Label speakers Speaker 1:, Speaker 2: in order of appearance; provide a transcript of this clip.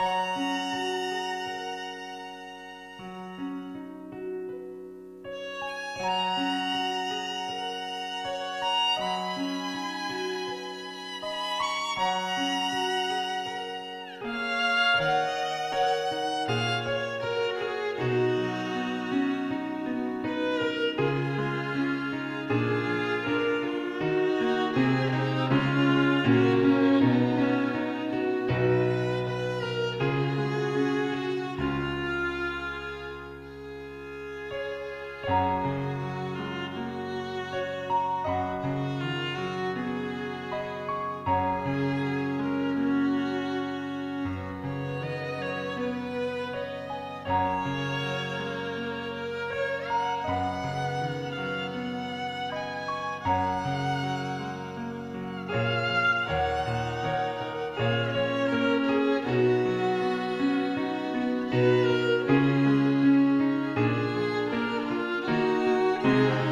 Speaker 1: Música thank you Thank you.